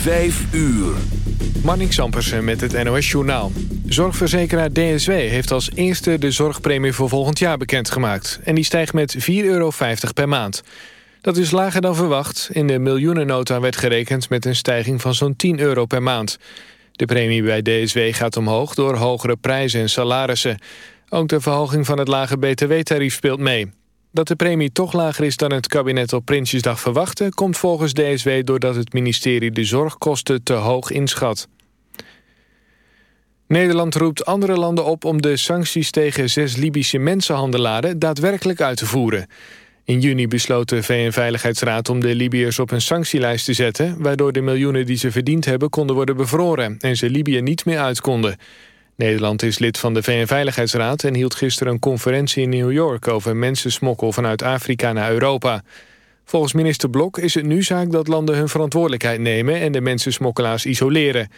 Vijf uur. Marnik Sampersen met het NOS-journaal. Zorgverzekeraar DSW heeft als eerste de zorgpremie voor volgend jaar bekendgemaakt. En die stijgt met 4,50 euro per maand. Dat is lager dan verwacht. In de miljoenennota werd gerekend met een stijging van zo'n 10 euro per maand. De premie bij DSW gaat omhoog door hogere prijzen en salarissen. Ook de verhoging van het lage btw-tarief speelt mee. Dat de premie toch lager is dan het kabinet op Prinsjesdag verwachtte... komt volgens DSW doordat het ministerie de zorgkosten te hoog inschat. Nederland roept andere landen op om de sancties tegen zes Libische mensenhandelaren daadwerkelijk uit te voeren. In juni besloot de VN-veiligheidsraad om de Libiërs op een sanctielijst te zetten... waardoor de miljoenen die ze verdiend hebben konden worden bevroren... en ze Libië niet meer uit konden. Nederland is lid van de VN-veiligheidsraad... en hield gisteren een conferentie in New York... over mensensmokkel vanuit Afrika naar Europa. Volgens minister Blok is het nu zaak dat landen hun verantwoordelijkheid nemen... en de mensensmokkelaars isoleren.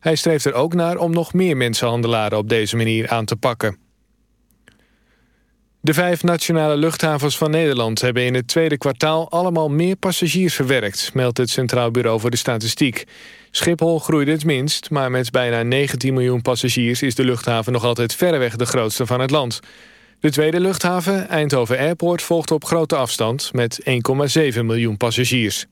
Hij streeft er ook naar om nog meer mensenhandelaren op deze manier aan te pakken. De vijf nationale luchthavens van Nederland hebben in het tweede kwartaal allemaal meer passagiers verwerkt, meldt het Centraal Bureau voor de Statistiek. Schiphol groeide het minst, maar met bijna 19 miljoen passagiers is de luchthaven nog altijd verreweg de grootste van het land. De tweede luchthaven, Eindhoven Airport, volgt op grote afstand met 1,7 miljoen passagiers.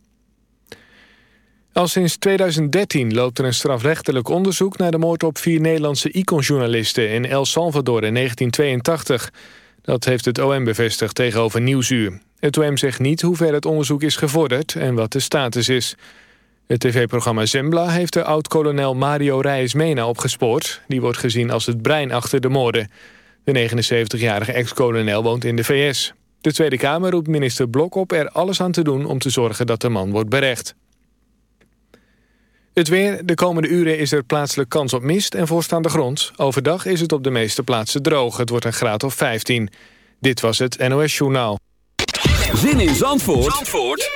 Al sinds 2013 loopt er een strafrechtelijk onderzoek naar de moord op vier Nederlandse iconjournalisten in El Salvador in 1982. Dat heeft het OM bevestigd tegenover Nieuwsuur. Het OM zegt niet hoe ver het onderzoek is gevorderd en wat de status is. Het tv-programma Zembla heeft de oud-kolonel Mario Reyes-Mena opgespoord. Die wordt gezien als het brein achter de moorden. De 79-jarige ex-kolonel woont in de VS. De Tweede Kamer roept minister Blok op er alles aan te doen... om te zorgen dat de man wordt berecht. Het weer. De komende uren is er plaatselijk kans op mist en voorstaande grond. Overdag is het op de meeste plaatsen droog. Het wordt een graad of 15. Dit was het NOS Journaal. Zin in Zandvoort, Zandvoort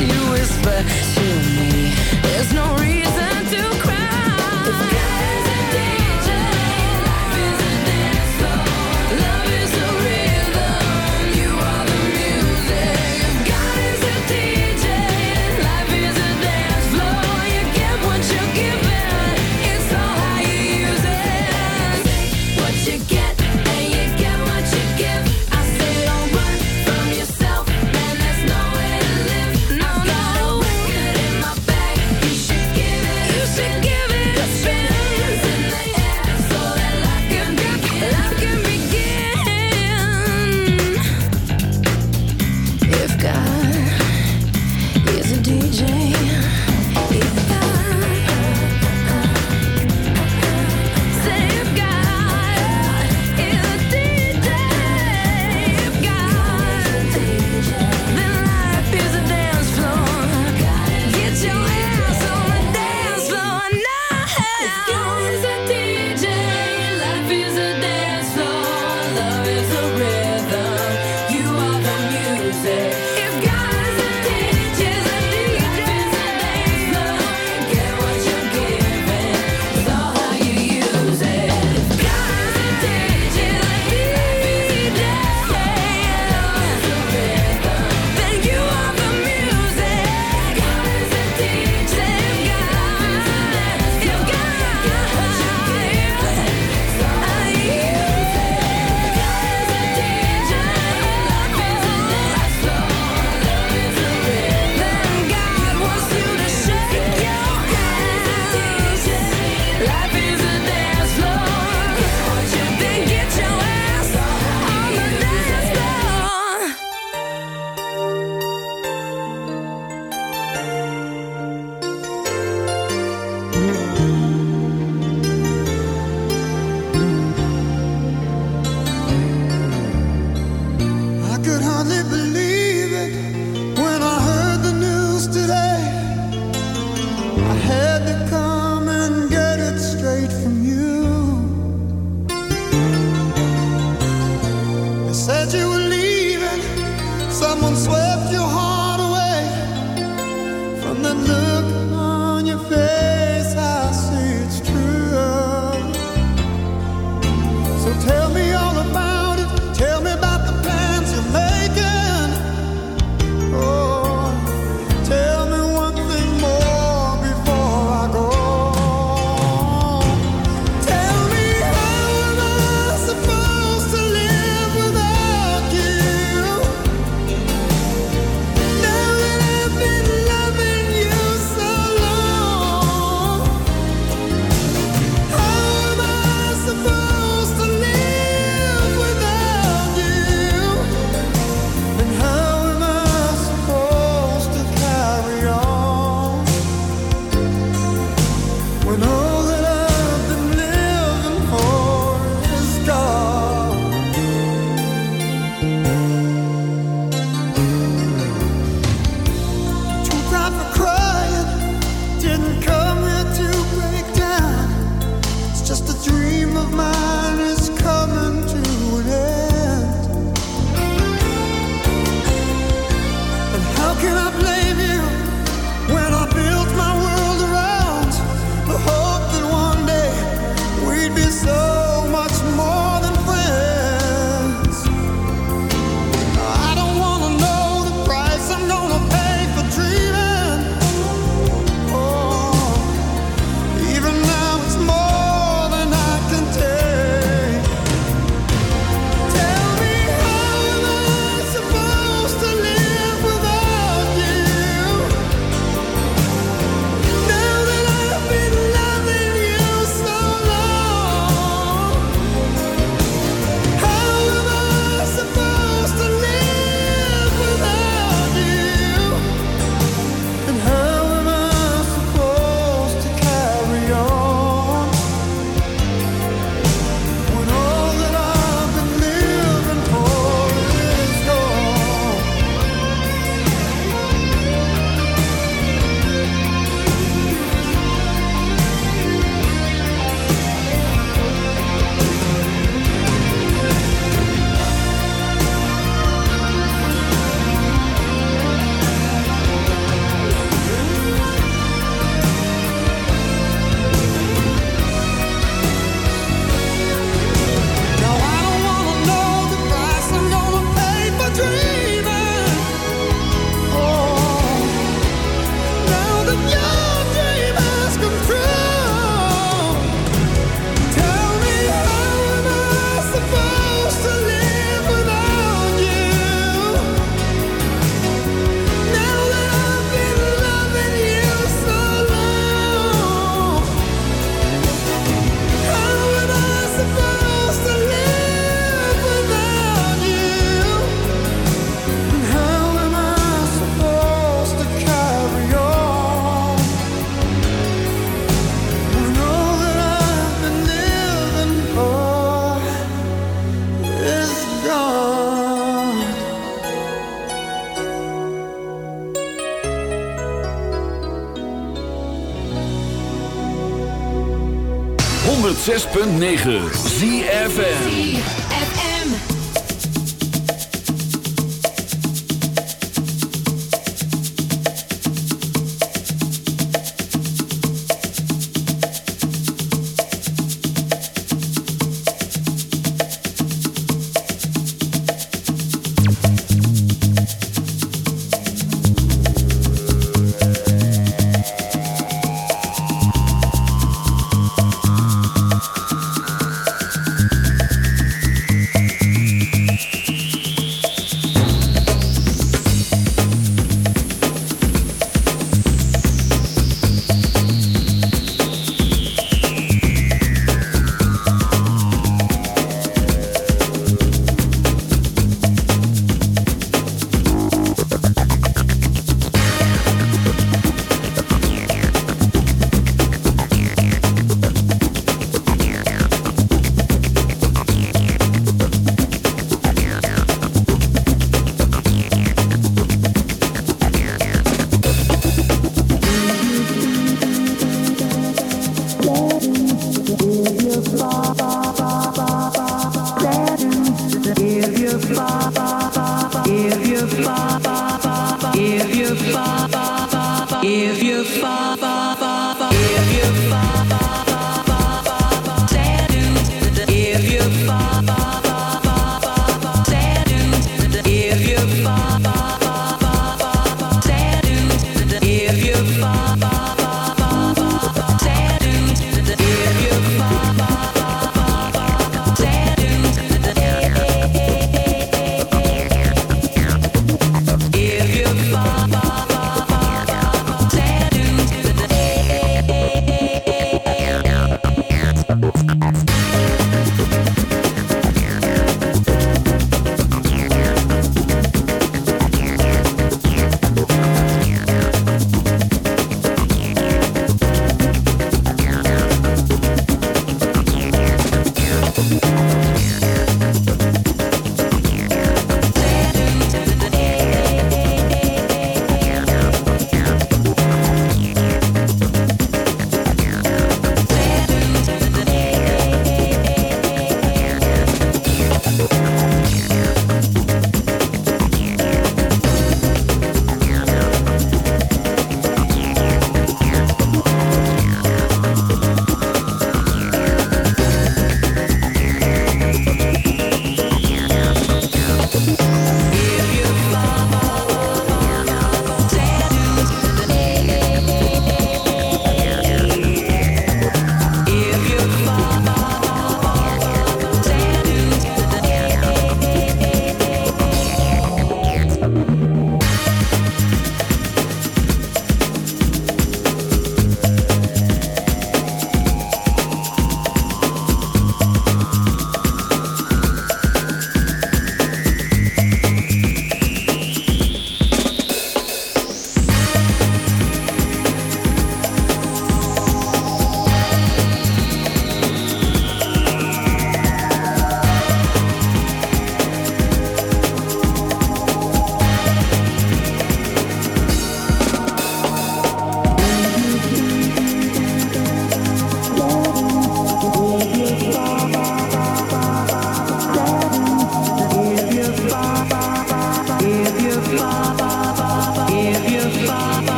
you is Easy. 106.9 ZFN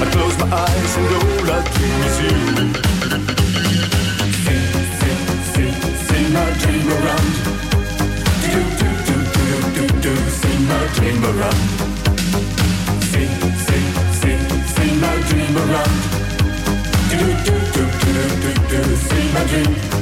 I close my eyes and all I dream is you. See, see, see, see my dream around. Do, do, do, do, do, do, see my dream around. See, see, see, see my dream around. Do, do, do, do, do, do, see my dream.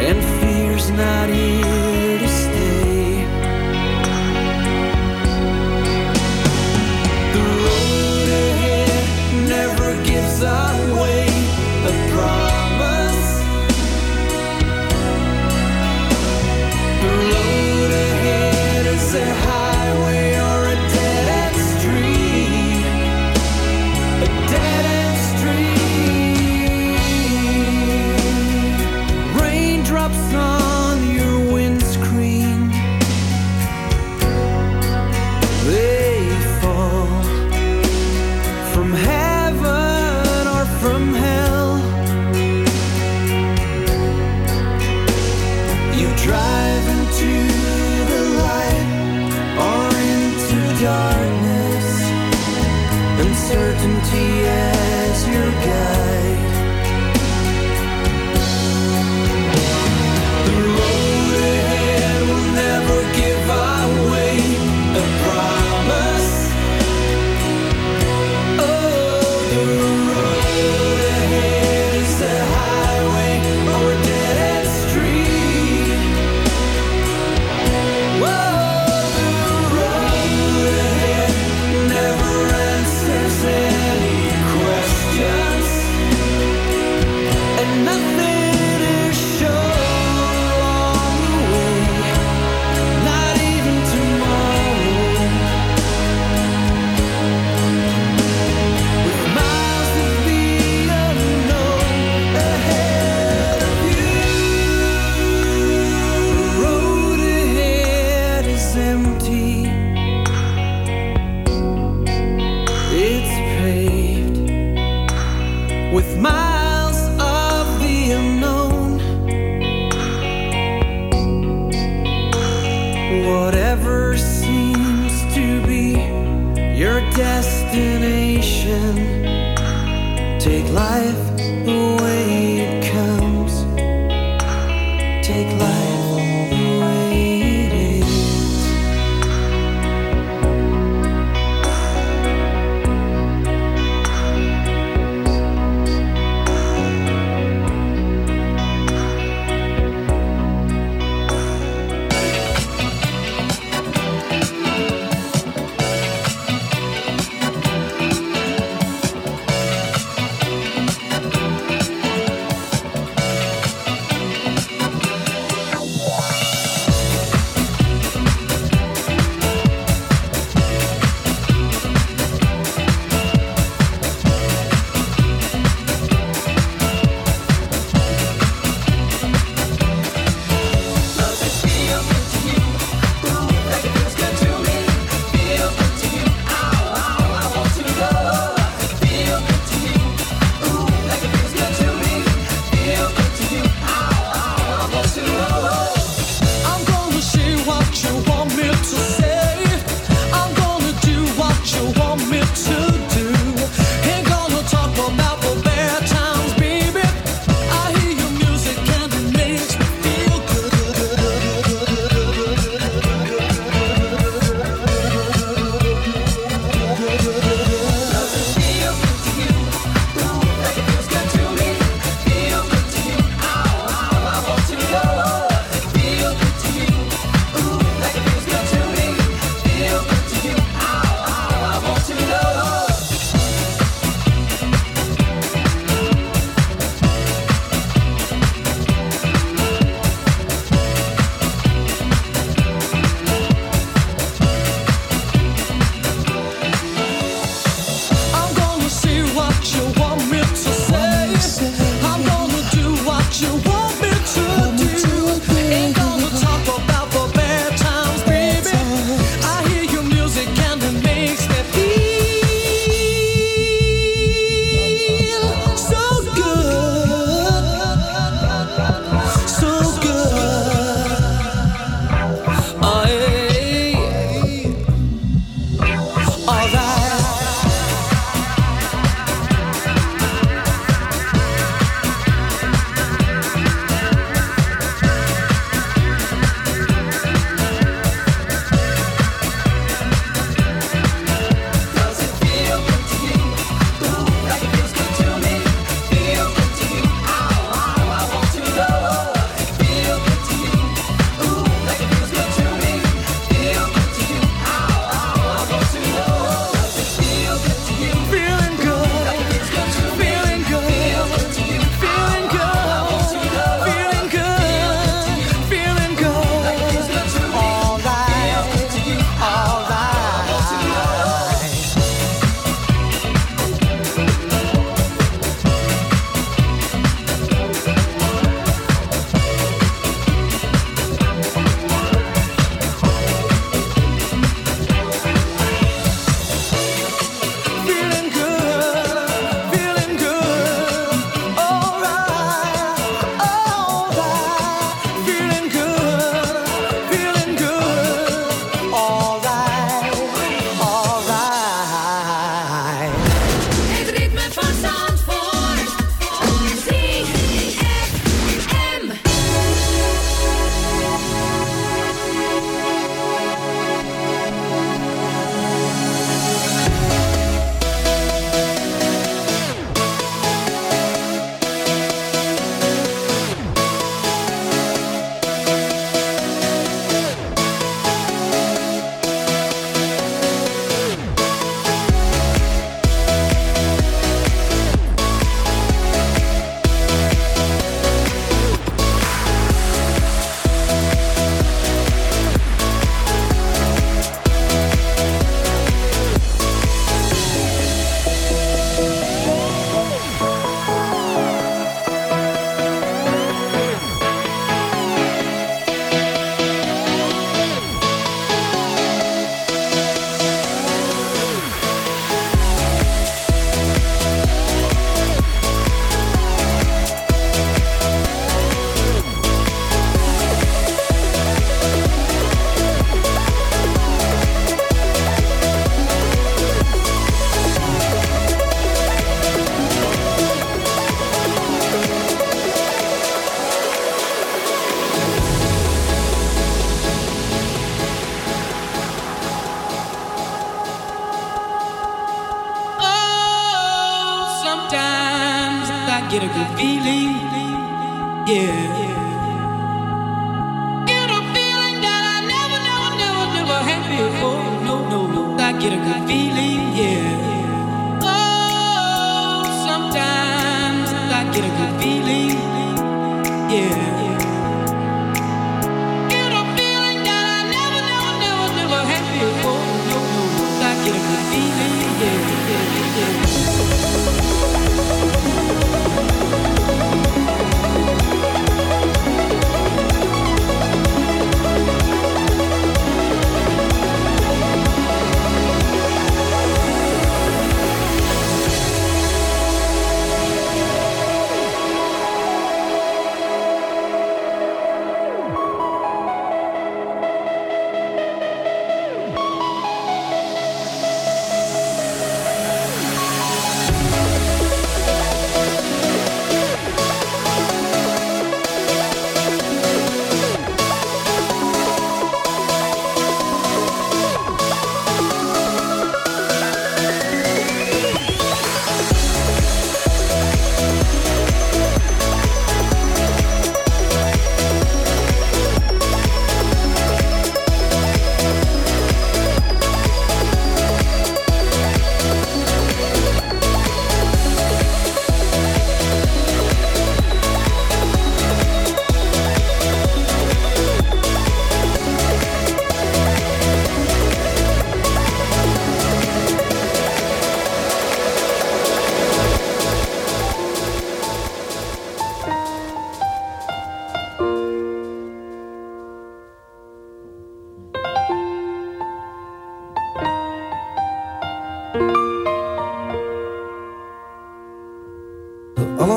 and it's paved with miles of the unknown. Whatever seems to be your destination, take life.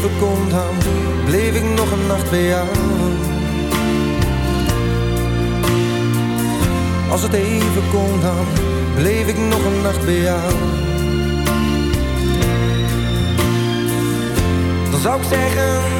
Als het even komt, dan bleef ik nog een nacht bij jou. Als het even komt, dan bleef ik nog een nacht bij jou. Dan zou ik zeggen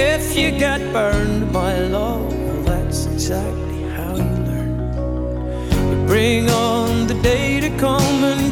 If you get burned by love, that's exactly how you learn. You bring on the day to come and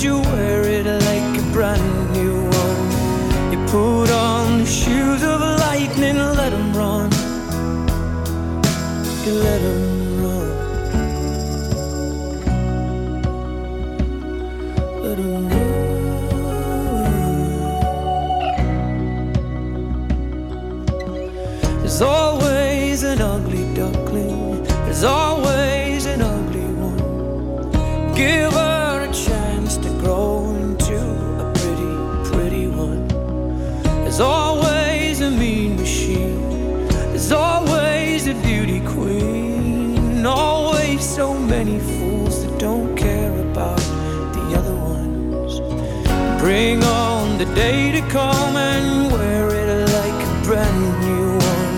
come and wear it like a brand new one.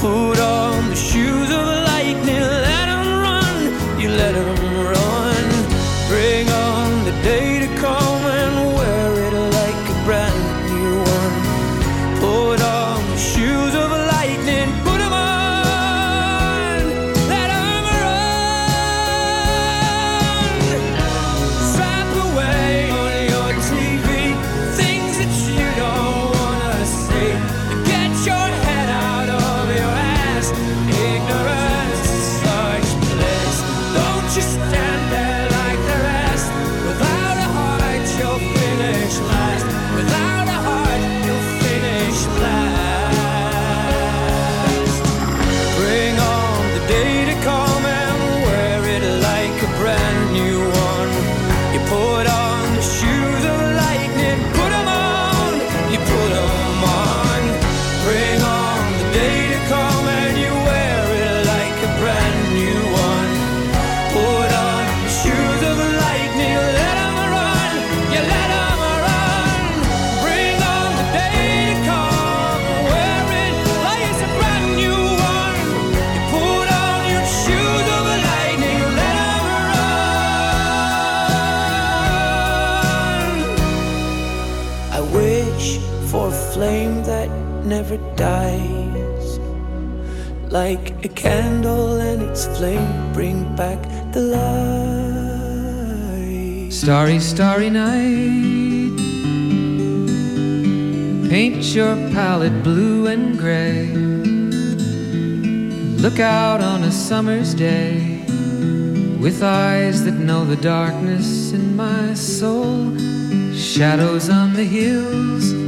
Put on the shoes dies. Like a candle and its flame bring back the light. Starry, starry night. Paint your palette blue and gray. Look out on a summer's day with eyes that know the darkness in my soul. Shadows on the hills.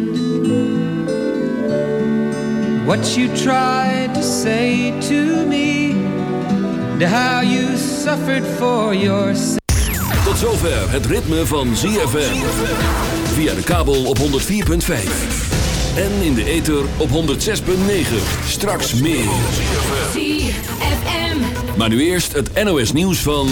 what you tried to say to me, and how you suffered for your Tot zover het ritme van ZFM. Via de kabel op 104.5. En in de ether op 106.9. Straks meer. ZFM. Maar nu eerst het NOS nieuws van...